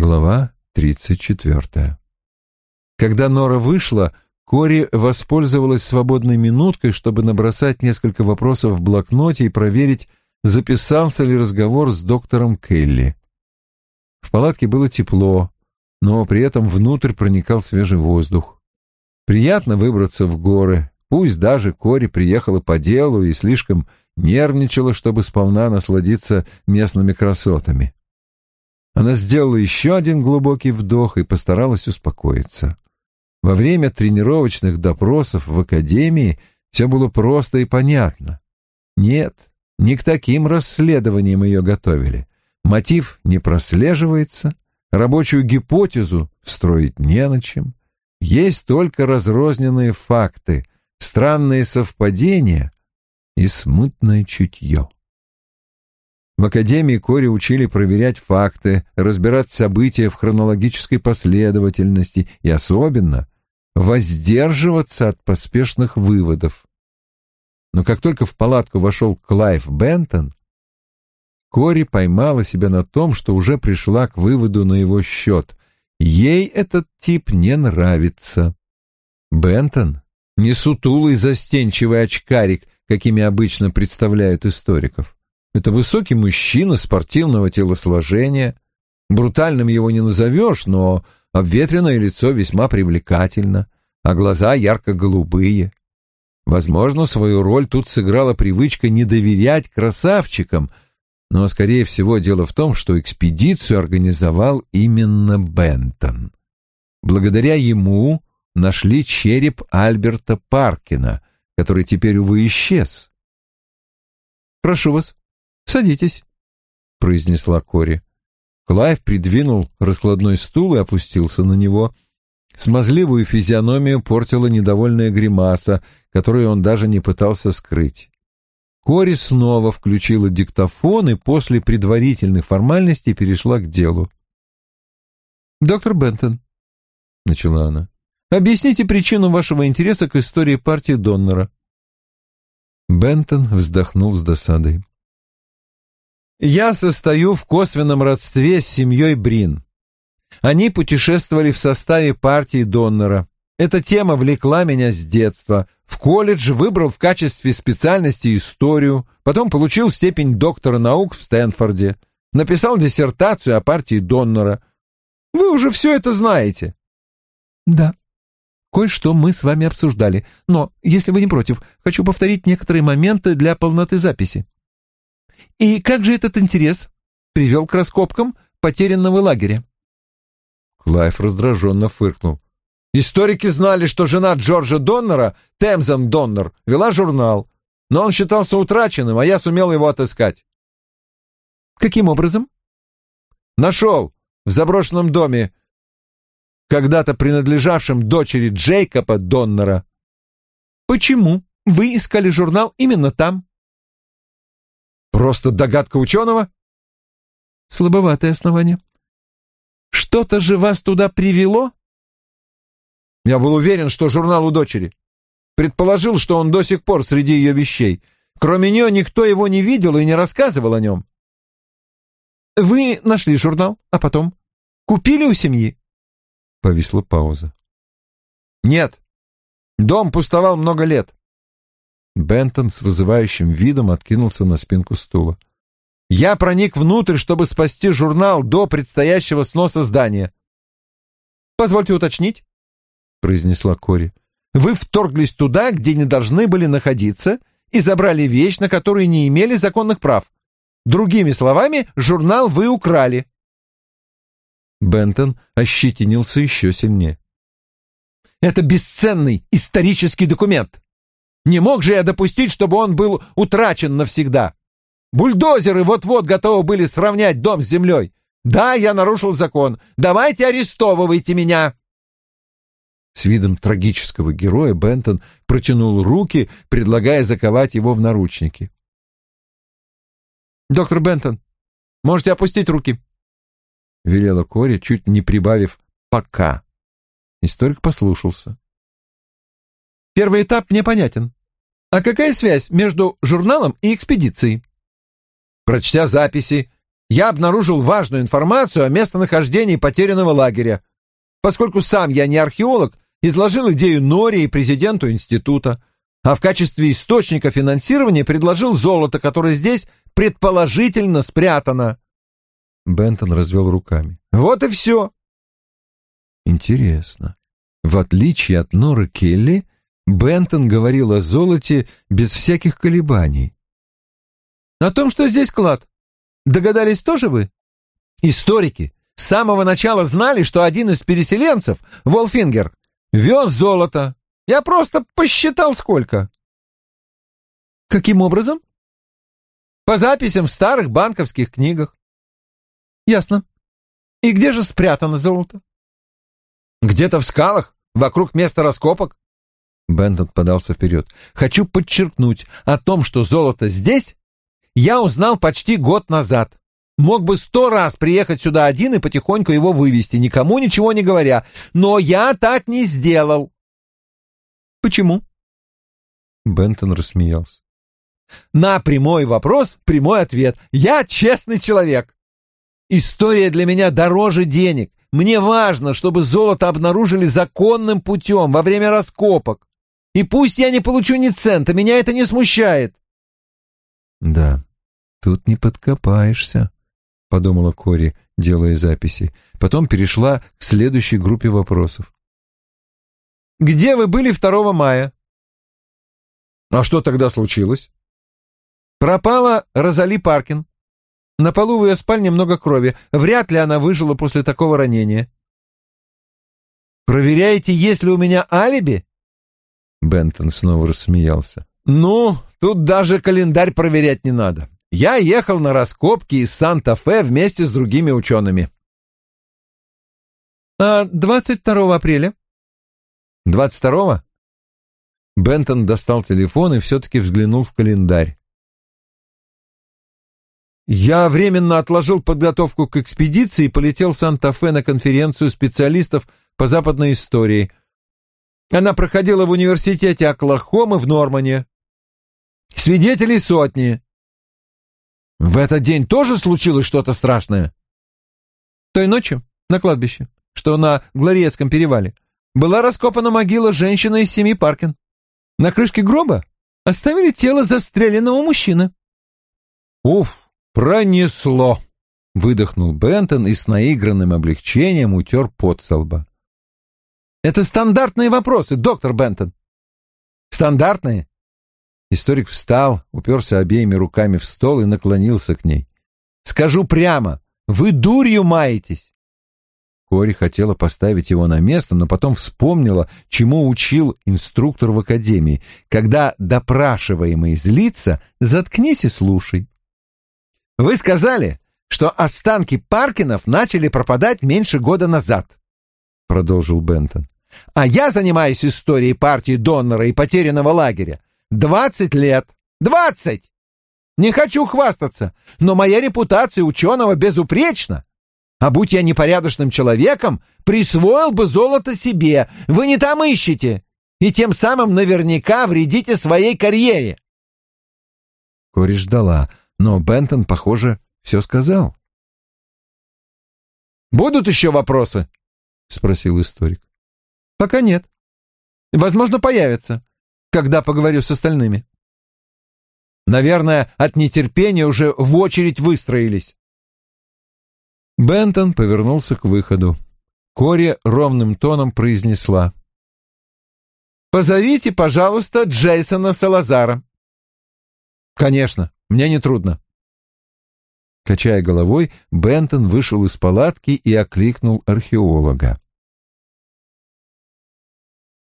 Глава 34. Когда Нора вышла, Кори воспользовалась свободной минуткой, чтобы набросать несколько вопросов в блокноте и проверить, записался ли разговор с доктором Келли. В палатке было тепло, но при этом внутрь проникал свежий воздух. Приятно выбраться в горы, пусть даже Кори приехала по делу и слишком нервничала, чтобы сполна насладиться местными красотами. Она сделала еще один глубокий вдох и постаралась успокоиться. Во время тренировочных допросов в академии все было просто и понятно. Нет, не к таким расследованиям ее готовили. Мотив не прослеживается, рабочую гипотезу строить не на чем. Есть только разрозненные факты, странные совпадения и смутное чутье. В Академии Кори учили проверять факты, разбирать события в хронологической последовательности и особенно воздерживаться от поспешных выводов. Но как только в палатку вошел Клайв Бентон, Кори поймала себя на том, что уже пришла к выводу на его счет. Ей этот тип не нравится. Бентон — не сутулый застенчивый очкарик, какими обычно представляют историков. Это высокий мужчина спортивного телосложения. Брутальным его не назовешь, но обветренное лицо весьма привлекательно, а глаза ярко-голубые. Возможно, свою роль тут сыграла привычка не доверять красавчикам, но, скорее всего, дело в том, что экспедицию организовал именно Бентон. Благодаря ему нашли череп Альберта Паркина, который теперь, увы, исчез. «Прошу вас», «Садитесь», — произнесла Кори. Клайв придвинул раскладной стул и опустился на него. Смазливую физиономию портила недовольная гримаса, которую он даже не пытался скрыть. Кори снова включила диктофон и после предварительных формальностей перешла к делу. «Доктор Бентон», — начала она, — «объясните причину вашего интереса к истории партии Доннера». Бентон вздохнул с досадой. Я состою в косвенном родстве с семьей Брин. Они путешествовали в составе партии Доннера. Эта тема влекла меня с детства. В колледж выбрал в качестве специальности историю, потом получил степень доктора наук в Стэнфорде. Написал диссертацию о партии Доннера. Вы уже все это знаете. Да. Кое-что мы с вами обсуждали, но, если вы не против, хочу повторить некоторые моменты для полноты записи. И как же этот интерес привел к раскопкам потерянного лагеря? Клайв раздраженно фыркнул. Историки знали, что жена Джорджа Доннера, Темзен Доннер, вела журнал, но он считался утраченным, а я сумел его отыскать. Каким образом? Нашел в заброшенном доме, когда-то принадлежавшем дочери Джейкоба Доннера. Почему вы искали журнал именно там? Просто догадка ученого? Слабоватое основание. Что-то же вас туда привело? Я был уверен, что журнал у дочери. Предположил, что он до сих пор среди ее вещей. Кроме нее никто его не видел и не рассказывал о нем. Вы нашли журнал, а потом купили у семьи? Повисла пауза. Нет. Дом пустовал много лет. Бентон с вызывающим видом откинулся на спинку стула. «Я проник внутрь, чтобы спасти журнал до предстоящего сноса здания». «Позвольте уточнить», — произнесла Кори. «Вы вторглись туда, где не должны были находиться, и забрали вещь, на которую не имели законных прав. Другими словами, журнал вы украли». Бентон ощетинился еще сильнее. «Это бесценный исторический документ. Не мог же я допустить, чтобы он был утрачен навсегда. Бульдозеры вот-вот готовы были сравнять дом с землей. Да, я нарушил закон. Давайте арестовывайте меня. С видом трагического героя Бентон протянул руки, предлагая заковать его в наручники. «Доктор Бентон, можете опустить руки», — велела Кори, чуть не прибавив «пока». Историк послушался. «Первый этап мне понятен. А какая связь между журналом и экспедицией? Прочтя записи, я обнаружил важную информацию о местонахождении потерянного лагеря. Поскольку сам я не археолог, изложил идею Нори и президенту института, а в качестве источника финансирования предложил золото, которое здесь предположительно спрятано. Бентон развел руками. Вот и все. Интересно. В отличие от Норы Келли, Бентон говорил о золоте без всяких колебаний. О том, что здесь клад. Догадались тоже вы? Историки с самого начала знали, что один из переселенцев, Волфингер, вез золото. Я просто посчитал сколько. Каким образом? По записям в старых банковских книгах. Ясно. И где же спрятано золото? Где-то в скалах, вокруг места раскопок. Бентон подался вперед. Хочу подчеркнуть о том, что золото здесь, я узнал почти год назад. Мог бы сто раз приехать сюда один и потихоньку его вывести, никому ничего не говоря. Но я так не сделал. Почему? Бентон рассмеялся. На прямой вопрос прямой ответ. Я честный человек. История для меня дороже денег. Мне важно, чтобы золото обнаружили законным путем во время раскопок. И пусть я не получу ни цента, меня это не смущает. Да, тут не подкопаешься, — подумала Кори, делая записи. Потом перешла к следующей группе вопросов. «Где вы были 2 мая?» «А что тогда случилось?» «Пропала Розали Паркин. На полу в ее спальне много крови. Вряд ли она выжила после такого ранения». «Проверяете, есть ли у меня алиби?» Бентон снова рассмеялся. «Ну, тут даже календарь проверять не надо. Я ехал на раскопки из Санта-Фе вместе с другими учеными. А 22 апреля? 22-го? Бентон достал телефон и все-таки взглянул в календарь. Я временно отложил подготовку к экспедиции и полетел в Санта-Фе на конференцию специалистов по западной истории. Она проходила в университете Оклахомы в Нормане. Свидетелей сотни. В этот день тоже случилось что-то страшное? Той ночью на кладбище, что на Глориецком перевале, была раскопана могила женщины из семьи Паркин. На крышке гроба оставили тело застреленного мужчины. Уф, пронесло, выдохнул Бентон и с наигранным облегчением утер пот со лба. Это стандартные вопросы, доктор Бентон. Стандартные Историк встал, уперся обеими руками в стол и наклонился к ней. «Скажу прямо, вы дурью маетесь!» Кори хотела поставить его на место, но потом вспомнила, чему учил инструктор в академии. Когда допрашиваемый злится, заткнись и слушай. «Вы сказали, что останки Паркинов начали пропадать меньше года назад», — продолжил Бентон. «А я занимаюсь историей партии Доннера и потерянного лагеря. Двадцать лет! Двадцать! Не хочу хвастаться, но моя репутация ученого безупречна. А будь я непорядочным человеком, присвоил бы золото себе. Вы не там ищете, и тем самым наверняка вредите своей карьере. Кори ждала, но Бентон, похоже, все сказал. «Будут еще вопросы?» — спросил историк. «Пока нет. Возможно, появятся когда поговорю с остальными. Наверное, от нетерпения уже в очередь выстроились. Бентон повернулся к выходу. Кори ровным тоном произнесла. «Позовите, пожалуйста, Джейсона Салазара». «Конечно, мне не трудно». Качая головой, Бентон вышел из палатки и окликнул археолога.